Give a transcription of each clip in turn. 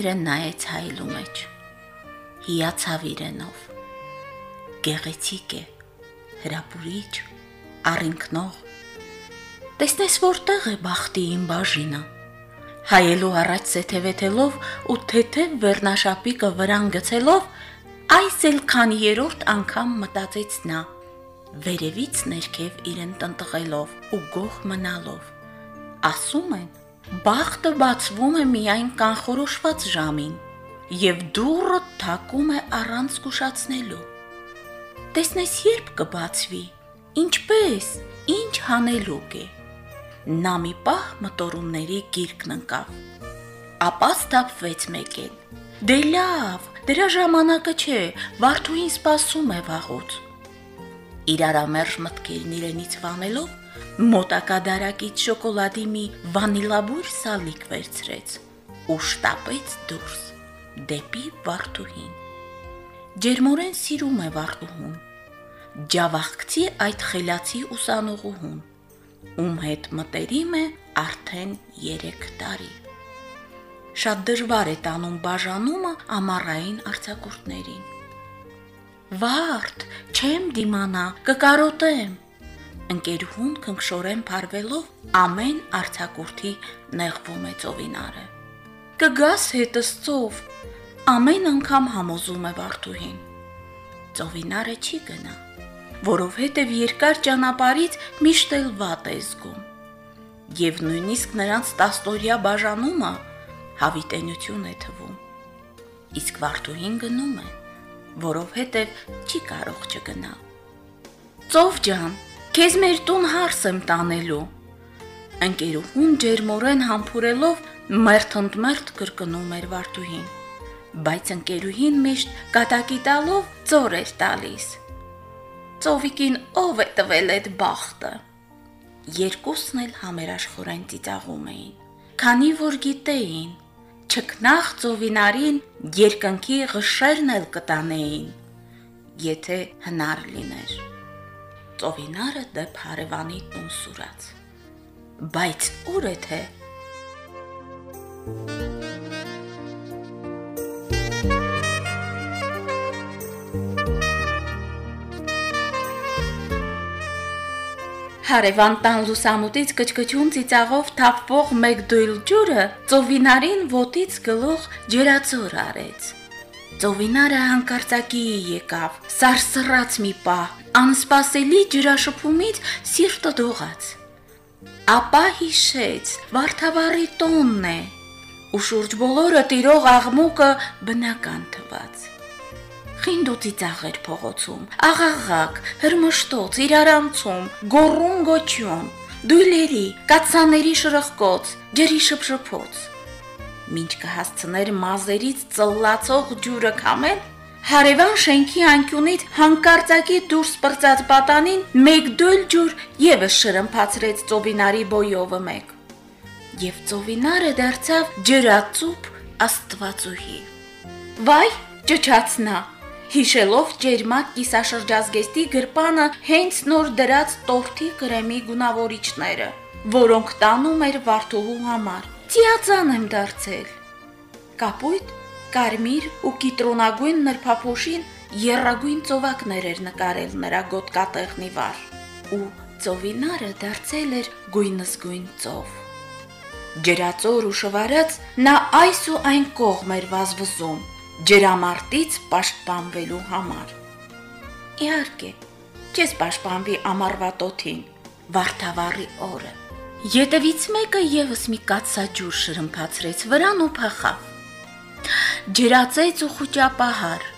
Իրեն նայեց հայլու մեջ։ Հիացավ իրենով։ Գեղեցիկ է, հրապուրիչ, առինքնող։ Տեսնես որտեղ է բախտի իմ բաժինը։ Հայելու առաջ սեթևեթելով ու թեթև վերնաշապիկը վրան գցելով, այս էլ քանի երրորդ անգամ մտածեց նա, վերևից ներքև իրեն տնտղելով ու գող մնալով։ Ասում են, բախտը բացվում է միայն կանխորոշված ժամին, եւ դուռը թակում է առանց զգուշացնելու։ Տեսնես երբ կբացվի, ինչպես, ինչ հանելուկ է։ Նա մի պահ մտորումների գիրկն ընկավ։ Ապա ստապվեց մեկեն։ Դե լավ, դրա ժամանակը չէ, Վարդուհին սպասում է վաղուց։ Իրարամերժ մտքերն իրենից վանելով, մոտակա դարակից շոկոլադի մի վանիլաբույր սալիկ վերցրեց ու շտապեց դուրս դեպի Վարդուհին։ Ջերմորեն սիրում է Վարդուհուն։ Ջավախցի այդ խելացի ուսանողուհուն, ում հետ մտերիմ է արդեն 3 տարի։ Շատ դժվար է տանում բաժանումը ամառային արցակուրտներին։ Վարդ, չեմ դիմանա, կկարոտեմ։ Ընկերուհուն քնքշորեն բարվելով ամեն արցակուրտի նեղվում է ծովինարը։ Կգաս հետս ծով, ամեն անգամ համոզում է Վարդուհին։ Ծովինարը չի գնա, որովհետև երկար ճանապարից միշտ էլ վատ է զգում։ Եվ նույնիսկ նրանց տաստորյա բաժանումը հավիտենություն է թվում։ Իսկ Վարդուհին գնում է որովհետև չի կարող չգնալ։ Ծով ջան, քեզ մեր տուն հարս եմ տանելու։ Ընկերուհուն ջերմորեն համբուրելով մերթընդմերթ կրկնում էր Վարդուհին, բայց ընկերուհին միշտ կատակի տալով ծոր էր տալիս։ Ծովիկին ով է տվել այդ բախտը։ Երկուսն էլ համերաշխորեն ծիծաղում էին, քանի որ գիտեին, չքնախ ծովինարին երկնքի ղշերն էլ կտանեին, եթե հնար լիներ։ Ծովինարը դեպ հարևանի տուն սուրաց։ Բայց ուր է թե Հարևան տան լուսամուտից կչկչուն ծիծաղով թափվող մեկ դույլ ջուրը ծովինարին ոտից գլուխ ջերածոր արեց։ Ծովինարը հանկարծակի եկավ, սարսռաց մի պահ, անսպասելի ջրաշփումից սիրտը դողաց։ Ապա հիշեց, Վարդավառի տոնն է, ու շուրջ բոլորը տիրող աղմուկը բնական թվաց խինդ ու ծիծաղ էր փողոցում, աղաղակ, հրմշտոց, իրարանցում, գոռում գոչյուն, դույլերի, կացաների շրխկոց, ջրի շփշփոց։ Մինչ կհասցներ մազերից ծլլացող ջուրը քամել, Հարևան շենքի անկյունից հանկարծակի դուրս պրծած պատանին մեկ դույլ ջուր եւս շրմփացրեց ծովինարի բոյովը մեկ։ Եվ ծովինարը դարձավ ջրածուփ աստվածուհի։ Վայ, ճճացնա, հիշելով ջերմակ կիսաշրջազգեստի գրպանը հենց նոր դրած տորթի կրեմի գունավորիչները, որոնք տանում էր Վարդուհու համար։ Ծիածան եմ դարձել։ Կապույտ, կարմիր ու կիտրոնագույն նրբափոշին երրագույն ծովակներ էր նկարել նրա գոտկատեղնի վար, ու ծովինարը դարձել էր գույնզգույն ծով։ Ջրածոր ու շվարած նա այս ու այն կողմ էր վազվզում, ջրամարտից պաշտպանվելու համար։ Իհարկե, չես պաշտպանվի ամառվա տոթին, Վարդավառի օրը։ Ետևից մեկը եւս մի կացաջուր շրմփացրեց վրան ու փախավ։ Ջրացեց ու խոճապահար։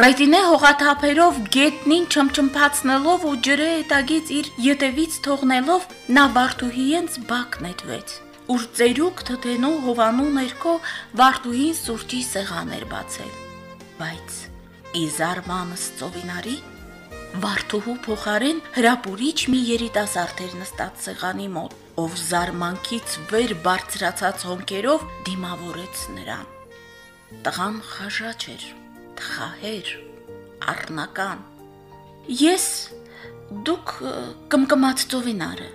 Ռետինե հողաթափերով գետնին չմչմփացնելով ու ջրը հետագից իր ետևից թողնելով նա Վարդուհիենց բակ նետվեց ուր ծերուկ թթենու հովանու ներքո Վարդուհին սուրճի սեղան էր բացել։ Բայց իզարմանս ծովինարի Վարդուհու փոխարեն հրապուրիչ մի երիտասարդ էր նստած սեղանի մոտ, ով զարմանքից վեր բարձրացած հոնքերով դիմավորեց նրան։ Տղան խաժաճ էր, թխահեր, առնական։ Ես դուք կմկմած ծովինարը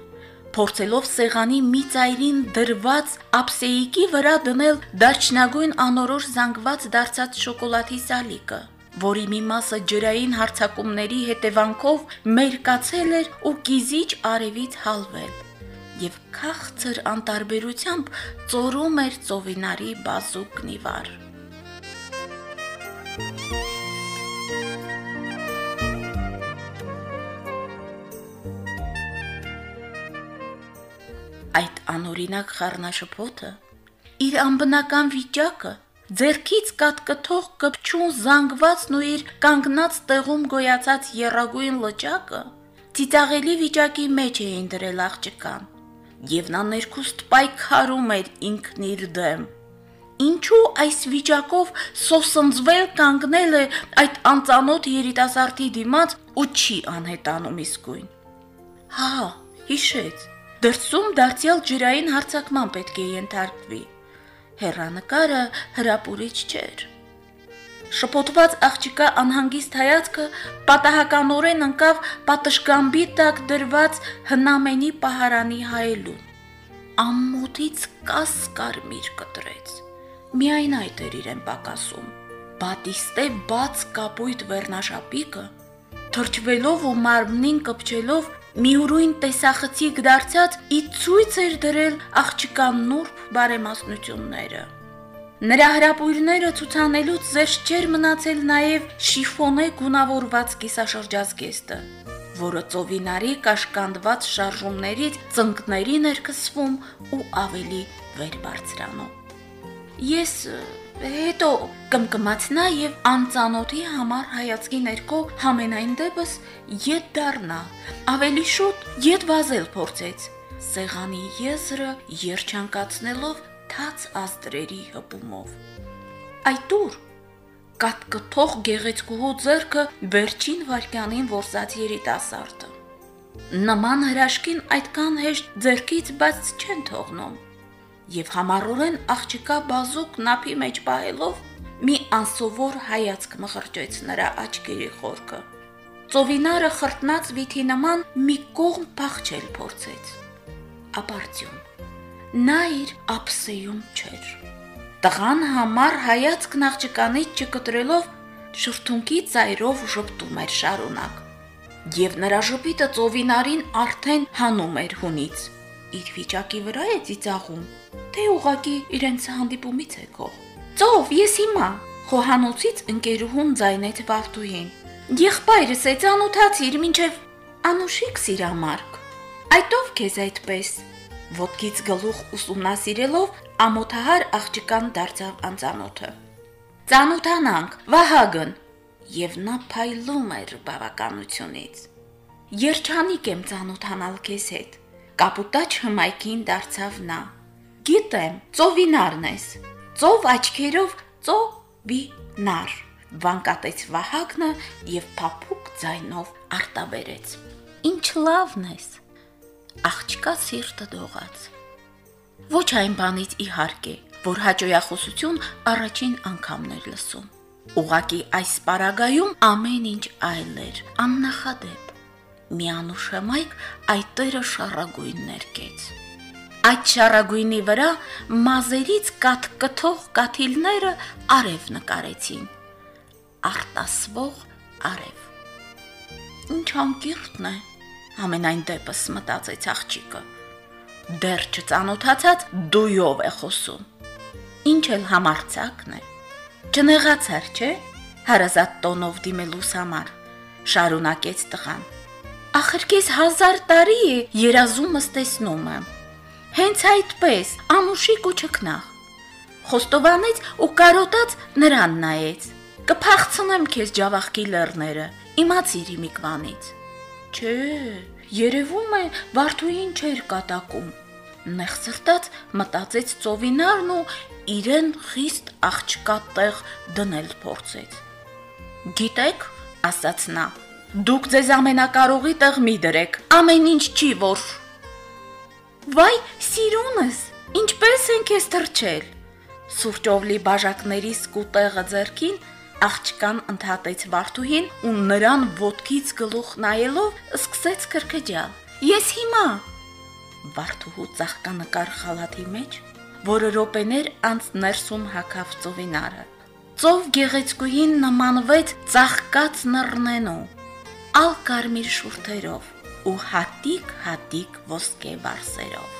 փորձելով սեղանի մի ծայրին դրված ափսեիկի վրա դնել դարչնագույն անորոշ զանգված դարձած շոկոլադի սալիկը, որի մի մասը ջրային հարցակումների հետևանքով մերկացել էր ու կիզիչ արևից հալվել եւ քաղցր անտարբերությամբ ծորում էր ծովինարի բազուկ նիվար։ Այդ անօրինակ խառնաշփոթը իր անբնական վիճակը ձերքից կատկթող կպչուն զանգվածն ու իր կանգնած տեղում գոյացած երագույն լճակը ծիծաղելի վիճակի մեջ էին դրել աղջկան եւ նա ներքուստ պայքարում էր ինքն իր դեմ Ինչու այս վիճակով սոսնձվել կանգնել է այդ անծանոթ երիտասարդի դիմաց ու չի անհետանում իսկույն։ Հա, հիշեց Դրսում դարձյալ ջրային հարցակման պետք է ենթարկվի։ Հերանկարը հրապուրիչ չէր։ Շփոթված աղջիկա անհանգիստ հայացքը պատահականորեն ընկավ պատշգամբի տակ դրված հնամենի պահարանի հայելուն։ Ամմոտից կաս կարմիր կտրեց։ Միայն այդ էր իրեն պակասում։ Բատիստե բաց կապույտ վերնաշապիկը թրջվելով ու մարմնին կպչելով մի ուրույն տեսախցիկ դարձած ի ցույց էր դրել աղջկան նուրբ բարեմասնությունները։ Նրա հրապույրները ցուցանելուց զերծ չէր մնացել նաև շիֆոնե գունավորված կիսաշրջազգեստը, որը ծովինարի կաշկանդված շարժումներից ծնկների ներքսվում ու ավելի վեր բարձրանում։ Ես հետո կմկմաց նա եւ անծանոթի համար հայացքի ներքո համենայն դեպս յետ դառնա ավելի շուտ յետ վազել փորձեց սեղանի եզրը երջանկացնելով թաց աստրերի հպումով այտուր կատկթող գեղեցկուհու ձեռքը վերջին վարքյանին որսած երիտասարդը նման հրաշքին այդքան հեշտ ձեռքից բաց չեն թողնում եւ համառորեն աղջկա բազուկ նափի մեջ պահելով մի անսովոր հայացք մղրճեց նրա աչքերի խորքը։ Ծովինարը խրտնած վիթի նման մի կողմ փախչել փորձեց։ Ապարտյուն։ Նա իր ափսեյում չէր։ Տղան համար հայացքն աղջկանից չկտրելով շրթունքի ծայրով ժպտում էր շարունակ։ Եվ նրա ժպիտը ծովինարին արդեն հանում էր հունից իր վիճակի վրա է ծիծաղում, թե ուղակի իրենց հանդիպումից է գող։ Ծով, ես հիմա խոհանոցից ընկերուհուն ձայնեց Վարդուհին։ Եղբայրս է ծանոթացիր մինչև անուշիկ սիրամարկ։ Այդով քեզ այդպես։ Ոտքից գլուխ ուսումնասիրելով ամոթահար աղջկան դարձավ անծանոթը։ Ծանոթանանք, Վահագն, եւ նա փայլում էր բավականությունից։ Երջանիկ եմ ծանոթանալ քեզ հետ կապուտաչ հմայքին դարձավ նա։ Գիտեմ, ծովինարն ես։ Ծով աչքերով ծովինար։ Վանկատեց Վահագնը եւ փափուկ ձայնով արտաբերեց։ Ինչ լավն ես։ Աղջկա սիրտը դողաց։ Ոչ այն բանից իհարկե, որ հաջողախոսություն առաջին անգամն էր լսում։ Ուղակի այս պարագայում ամեն ինչ այլ էր, աննախադեպ միանուշեմայք այդ տերը շարագույն ներկեց։ Այդ շարագույնի վրա մազերից կաթկթող կաթիլները արև նկարեցին։ Արտասվող արև։ Ինչ անկիրտն է, ամենայն դեպս մտածեց աղջիկը։ Դեռ չծանոթացած դույով է խոսում։ Ինչ էլ համարցակն է։ Չնեղացար, չէ՞։ Հարազատ տոնով դիմելուս համար շարունակեց տղան։ Ախր քեզ հազար տարի է երազումս տեսնում եմ։ Հենց այդպես, ամուշիկ ու չքնաղ։ Խոստովանեց ու կարոտած նրան նայեց։ Կփախցնեմ քեզ ջավախքի լեռները, իմացիր իմիկվանից։ Չէ, երևում է Վարդուին չէր կատակում։ Նեղ սրտած մտածեց ծովինարն ու իրեն խիստ աղջկա տեղ դնել փորձեց։ Գիտեք, ասաց նա, Դուք ձեզ ամենակարողի տեղ մի դրեք։ Ամեն ինչ չի որ։ Վայ, սիրունս, ինչպես են քեզ թրջել։ Սուրճովլի բաժակների սկուտեղը ձերքին աղջկան ընդհատեց Վարդուհին ու նրան ոտքից գլուխ նայելով սկսեց քրքջալ։ Ես հիմա։ Վարդուհու ծաղկանկար խալաթի մեջ, որը րոպեներ անց ներսում հակավ ծովինարը։ Ծով գեղեցկուին նմանվեց ծաղկած նռնենու, ալ կարմիր շուրթերով ու հատիկ-հատիկ ոսկե վարսերով։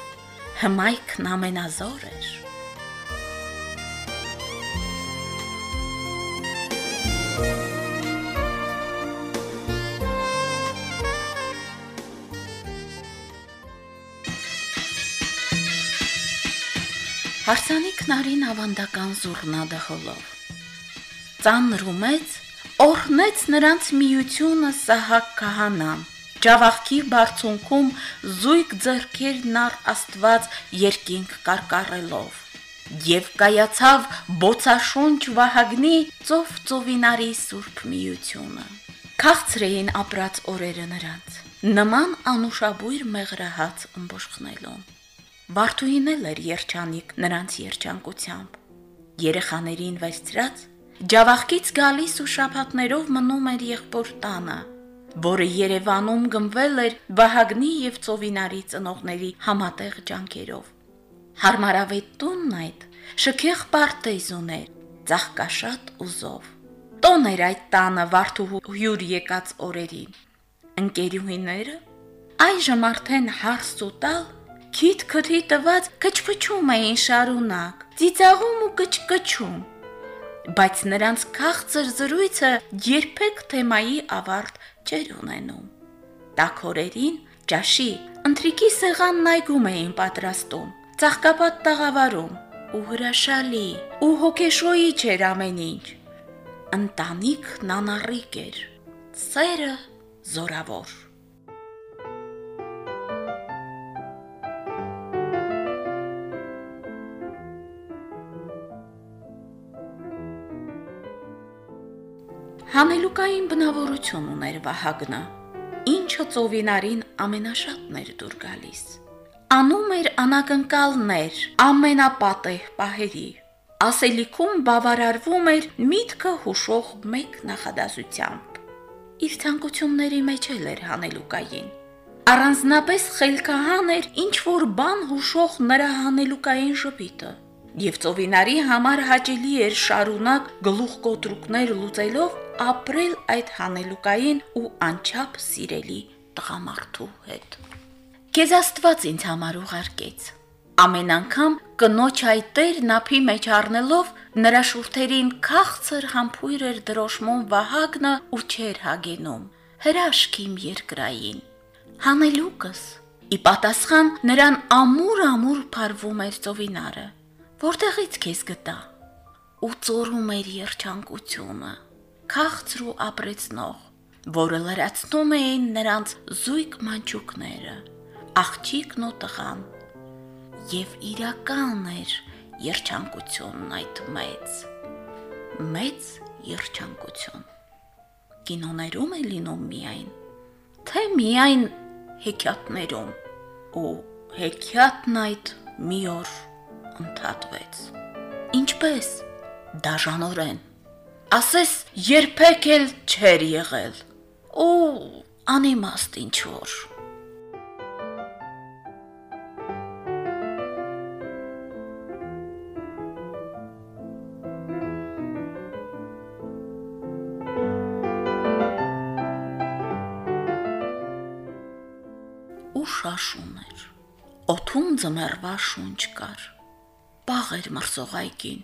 Հմայքն ամենազոր էր։ Հարսանիք նարին ավանդական զուռնադը հոլով։ Ծանրումեց, օրհնեց նրանց միությունը Սահակ քահանան։ Ջավախքի բարձունքում զույգ ձեռքերն առ Աստված երկինք կարկառելով եւ կայացավ բոցաշունչ Վահագնի ծով ծովինարի սուրբ միությունը։ Քաղցր էին ապրած օրերը նրանց, նման անուշաբույր մեղրահաց ըմբոշխնելուն։ Վարդուհին էլ էր երջանիկ նրանց երջանկությամբ։ Երեխաներին վերցրած Ջավախքից գալիս ու շապատներով մնում էր եղբոր տանը, որը Երևանում գնվել էր Վահագնի եւ Ծովինարի ծնողների համատեղ ջանքերով։ Հարմարավետ տունն այդ շքեղ պարտեզ ուներ, ծաղկաշատ ուզով։ Տոն էր այդ տանը Վարդուհու հյուր եկած օրերին։ Ընկերուհիները այժմ արդեն հարս ու տալ Քիթ քթի տված կչփչում էին շարունակ, ծիծաղում ու կչկչում։ Բայց նրանց քաղցր զրույցը երբեք թեմայի ավարտ չէր ունենում։ Տակորերին ճաշի ընտրիկի սեղանն այգում էին պատրաստում, ծաղկապատ տաղավարում ու հրաշալի ու հոգեշոյի չէր ամեն ինչ։ Ընտանիք նանարիկ էր, սերը զորավոր։ Հանելուկային բնավորություն ուներ Վահագնը, ինչը ծովինարին ամենաշատն էր դուր գալիս։ Անում էր անակնկալներ ամենապատեհ պահերի։ Ասելիքում բավարարվում էր միտքը հուշող մեկ նախադասությամբ։ Իր ցանկությունների մեջ էլ էր հանելուկային։ Առանձնապես խելքահան էր ինչ որ բան հուշող նրա հանելուկային շփիտը եւ ծովինարի համար հաճելի էր շարունակ գլուխ կոտրուկներ լուծելով ապրել այդ հանելուկային ու անչափ սիրելի տղամարդու հետ։ Քեզ Աստված ինձ համար ուղարկեց։ Ամեն անգամ կնոջ այտեր նափի մեջ առնելով նրա շուրթերին քաղցր համբույր էր դրոշմում Վահագնը ու չեր հագենում։ Հրաշք իմ երկրային։ Հանելուկս։ Ի պատասխան նրան ամուր-ամուր փարվում էր ծովինարը որտեղից քեզ գտա։ Ու ծորում էր երջանկությունը, քաղցր ու ապրեցնող, որը լրացնում էին նրանց զույգ մանչուկները, աղջիկն ու տղան։ Եվ իրական էր երջանկությունն այդ մեծ, մեծ երջանկություն։ Կինոներում է լինում միայն, թե միայն հեքիաթներում, ու հեքիաթն այդ մի օր ընդհատվեց։ Ինչպես դաժանորեն։ Ասես երբեք էլ չեր եղել։ Ու անիմաստ ինչ որ։ ու շաշուն էր։ Օթում ձմեռվա շունչ կար պաղ էր մրսող այգին,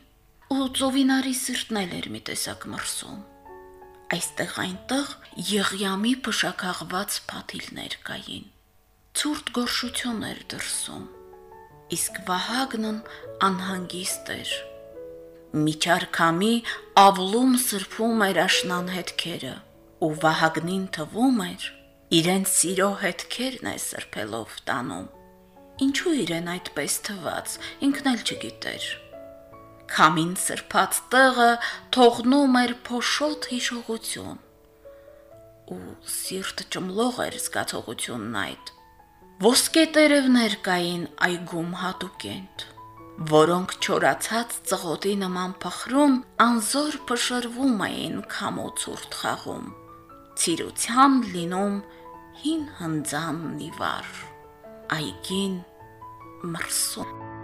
ու ծովինարի սիրտն էր մի տեսակ մրսում։ Այստեղ այնտեղ եղյամի փշակաղված փաթիլներ կային։ Ցուրտ գորշություն էր դրսում։ Իսկ Վահագնն անհանգիստ էր։ Միջարկամի ավլում սրբում էր աշնան հետքերը, ու Վահագնին թվում էր, իրեն սիրո հետքերն է սրբելով տանում։ Ինչու իրեն այդպես թված, ինքն էլ չգիտեր։ Քամին սրբած տեղը թողնում էր փոշոտ հիշողություն։ Ու սիրտը ճմլող էր զգացողությունն այդ։ Ոսկե տերևներ կային այգում հատուկենտ, որոնք չորացած ծղոտի նման փխրուն անզոր փշրվում էին քամոցուրտ խաղում։ Ցիրության լինում հին հնձան նիվար։ այգին մրսում։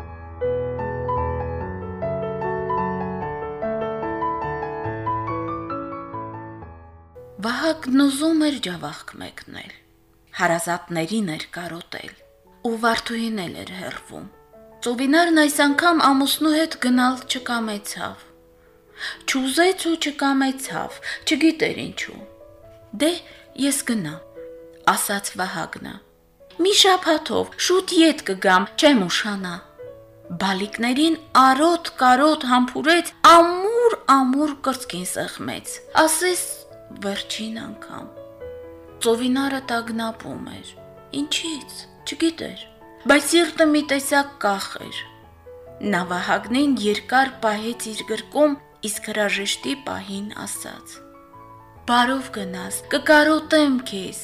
Վահագն ուզում էր ջավախք մեկնել, հարազատներին էր կարոտել, ու Վարդուհին էր հերվում։ Ծովինարն այս անգամ ամուսնու հետ գնալ չկամեցավ։ Չուզեց ու չկամեցավ, չգիտեր ինչու։ Դե ես գնա, ասաց Վահագնը։ Մի շափաթով շուտ յետ կգամ, չեմ ուշանա։ Բալիկներին արոտ կարոտ համբուրեց, ամուր ամուր կրծքին սեղմեց։ Ասես վերջին անգամ։ Ծովինարը տագնապում էր։ Ինչից, չգիտեր, բայց սիրտը մի տեսակ կախ էր։ Նա Վահագնին երկար պահեց իր գրկում իսկ հրաժեշտի պահին ասաց. Բարով գնաս, կկարոտեմ քեզ։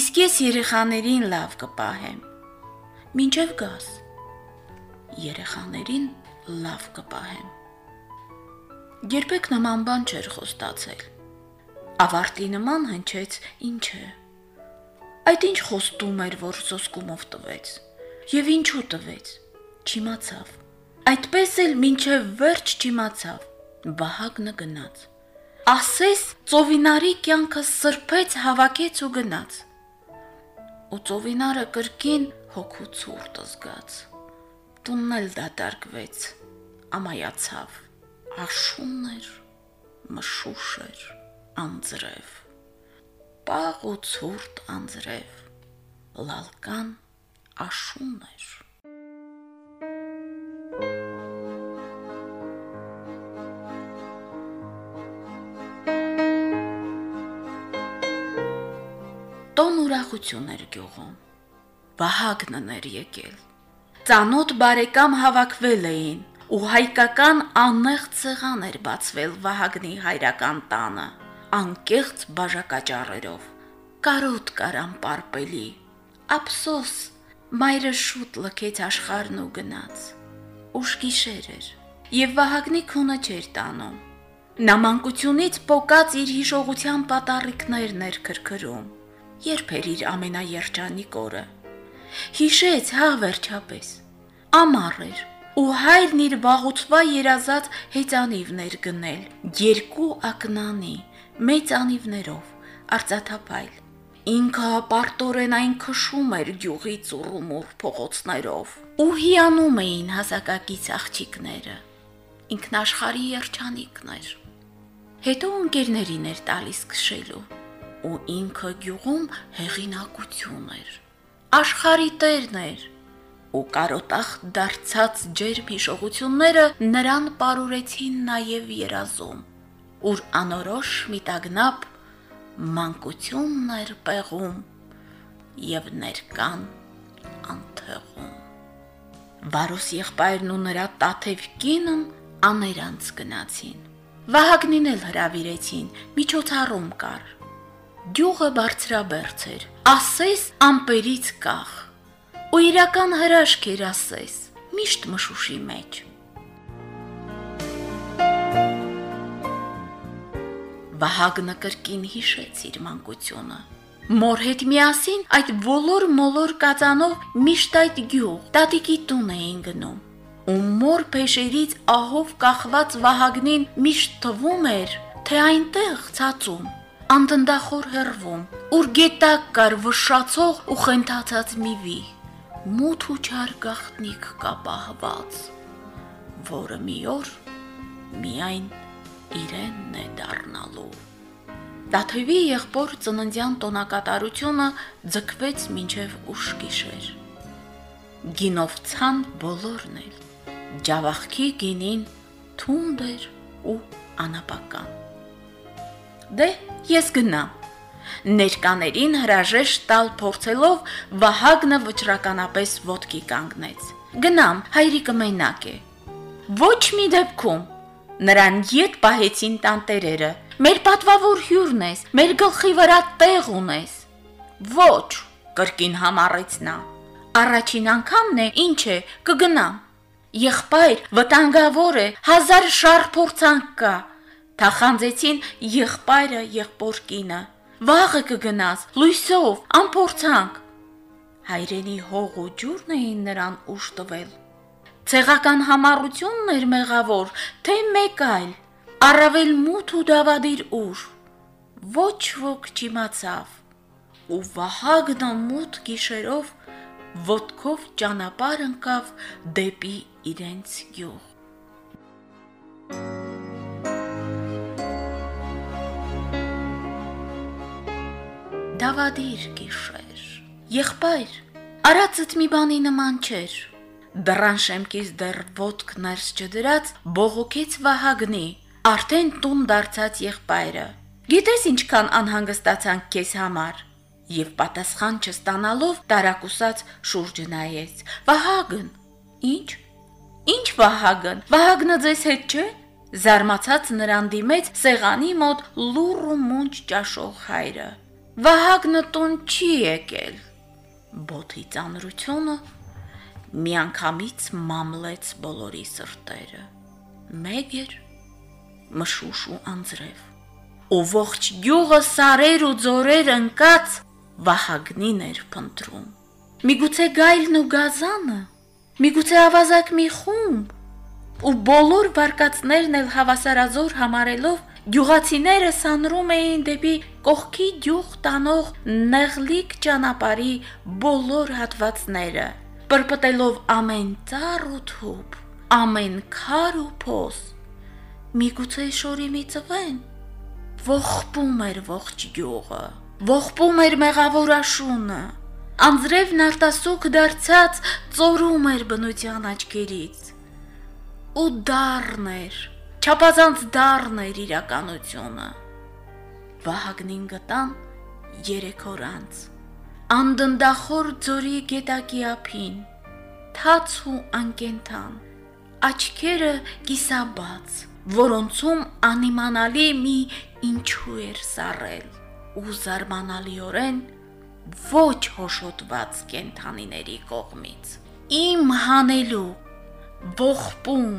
Իսկ ես երեխաներին լավ կպահեմ։ Մինչև գաս։ Երեխաներին լավ կպահեմ։ Երբեք նման բան չէր խոստացել։ Ավարտի նման հնչեց ինչ է։ Այդ ինչ խոստում էր, որ սոսկումով տվեց։ Եվ ինչու տվեց։ Չիմացավ։ Այդպես էլ մինչև վերջ չիմացավ։ Վահագնը գնաց։ Ասես ծովինարի կյանքը սրբեց, հավաքեց ու գնաց։ Ու ծովինարը կրկին հոգու ցուրտ զգաց։ Տունն էլ դատարկվեց, ամայացավ։ Աշուն էր, մշուշ էր, անձրև։ Պաղ ու ցուրտ անձրև։ Լալկան աշուն էր։ Տոն ուրախություն էր գյուղում։ Վահագնն էր եկել։ Ծանոթ բարեկամ հավաքվել էին, ու հայկական անեղ ցեղան էր բացվել Վահագնի հայրական տանը, անկեղծ բաժակաճառերով։ Կարոտ կարամ պարպելի։ Ափսոս, մայրը շուտ լքեց աշխարհն ու գնաց։ Ուշ գիշեր էր, եւ Վահագնի քունը չէր տանում։ Նա մանկությունից փոկած իր հիշողության պատառիկներն էր քրքրում երբ էր իր ամենաերջանիկ օրը։ Հիշեց հա վերջապես։ Ամառ էր ու հայրն իր վաղուցվա երազած հեծանիվներ գնել, երկու ակնանի, մեծ անիվներով, արծաթապայլ։ Ինքը պարտորեն այն քշում էր գյուղից ու ռումուր փողոցներով, ու հիանում էին հասակակից աղջիկները։ Ինքնաշխարի երջանիկն էր։ Հետո ընկերներին էր տալիս քշելու ու ինքը գյուղում հեղինակություն էր։ Աշխարի տերն էր ու կարոտախ դարձած ջերմ հիշողությունները նրան ապարուրեցին նաև երազում, ուր անորոշ միտագնապ մանկությունն էր պեղում եւ ներկան անթեղում։ Վարոս եղբայրն ու նրա տաթև կինն աներանց գնացին։ Վահագնին էլ հravirեցին, միջոցառում կար Գյուղը բարձրաբերց էր, ասես ամպերից կախ։ Ու իրական հրաշք էր ասես, միշտ մշուշի մեջ։ Վահագնը կրկին հիշեց իր մանկությունը։ Մոր հետ միասին այդ ոլոր մոլոր կածանով միշտ այդ գյուղ, տատիկի տուն էին գնում։ Ու մոր փեշերից ահով կախված Վահագնին միշտ թվում էր, թե այնտեղ ցածում անդնդախոր հերվում, ուր գետակ կար վշացող ու խենթացած մի վի, մութ ու չար գախտնիկ կա պահված, որը մի օր միայն իրենն է դառնալու։ Դաթևի եղբոր ծննդյան տոնակատարությունը ձգվեց մինչև ուշ գիշեր։ Գինով ցան բոլորն էլ, ջավախքի գինին թունդ էր ու անապական։ Դե ես գնամ։ Ներկաներին հրաժեշտ տալ փորձելով Վահագնը վճռականապես ոտքի կանգնեց։ Գնամ, հայրիկը մենակ է։ Ոչ մի դեպքում։ Նրան յետ պահեցին տանտերերը։ Մեր պատվավոր հյուրն ես, մեր գլխի վրա տեղ ունես։ Ոչ, կրկին համառեց նա։ Առաջին անգամն է, ինչ է, կգնամ։ Եղբայր, վտանգավոր է, հազար շար փորձանք կա։ Թախանձեցին եղբայրը եղբոր կինը։ Վաղը կգնաս, լույսով, ամփորձանք։ հայրենի հող ու ջուրն էին նրան ուշ տվել։ Ցեղական համառությունն էր մեղավոր, թե մեկ այլ, առավել մութ ու դավադիր ուր։ Ոչ ոք չիմացավ։ Ու Վահագնը մութ գիշերով ոտքով ճանապարհ ընկավ դեպի իրենց գյուղ։ Դավադիր գիշեր։ Եղբայր, արածդ մի բանի նման չէր։ Դռան շեմքից դեռ ոտք ներս չդրած բողոքեց Վահագնի, արդեն տուն դարձած եղբայրը։ Գիտես ինչքան անհանգստացանք քեզ համար։ Եվ պատասխան չստանալով տարակուսած շուրջը նայեց։ Վահագն, ի՞նչ։ Ինչ Վահագն։ Վահագնը ձեզ հետ չէ։ Զարմացած նրան դիմեց սեղանի մոտ լուռ ու մունջ ճաշող հայրը։ Վահագնը տուն չի եկել։ Բոթի ծանրությունը միանգամից մամլեց բոլորի սրտերը։ Մեկ էր մշուշ ու անձրև։ Ու ողջ գյուղը սարեր ու ձորեր ընկած Վահագնին էր փնտրում։ Միգուցե գայլն ու գազանը, միգուցե ավազակ մի խումբ, ու բոլոր վարկածներն էլ հավասարազոր համարելով Գյուղացիները սանրում էին դեպի կողքի գյուղ տանող նեղլիկ ճանապարհի բոլոր հատվածները, պրպտելով ամեն ծառ ու թուփ, ամեն քար ու փոս։ Միգուցե շորի մի ծվեն։ Ողբում էր ողջ գյուղը, ողբում էր մեղավոր աշունը։ Անձրևն արտասուք դարձած ծորում էր բնության աչքերից։ Ու դառն էր Չափազանց դառն էր իրականությունը։ Վահագնին գտան երեք օր անց։ Անդնդախոր ձորի գետակի ափին, թաց ու անկենթան, աչքերը կիսաբաց, որոնցում անիմանալի մի ինչու էր սառել ու զարմանալիորեն ոչ հոշոտված կենթանիների կողմից։ Իմ հանելու ողբում,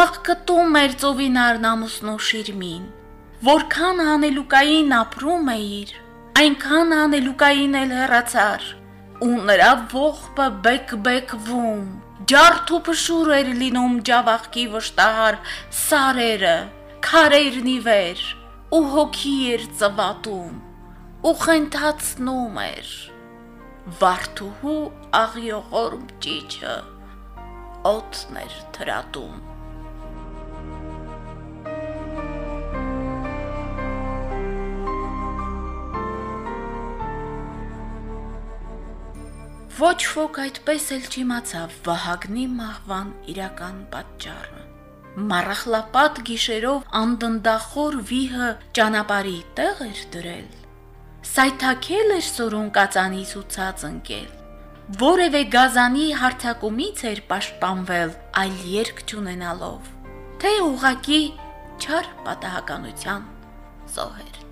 բաղկտում էր ծովին արնամուսն ու շիրմին, որքան հանելուկային ապրում էիր, այնքան հանելուկային էլ հեռացար, ու նրա ողբը բեկ-բեկվում, ջարդ ու փշուր էր լինում ջավախքի վշտահար սարերը, քարերն ի վեր, ու հոգի էր ծվատում, ու խենթացնում էր, վարդուհու աղյողորմ ճիչը, էր թրատում։ Ոչ ոք այդպես էլ չիմացավ Վահագնի մահվան իրական պատճառը։ Մարախլապատ գիշերով անդնդախոր վիհը ճանապարհի տեղ էր դրել։ Սայթակել էր սորուն կածանից ու ցած ընկել որևէ գազանի հարթակումից էր պաշտպանվել, այլ երկ չունենալով, թե ուղակի չար պատահականության զոհեր